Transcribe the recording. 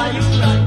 ayuda.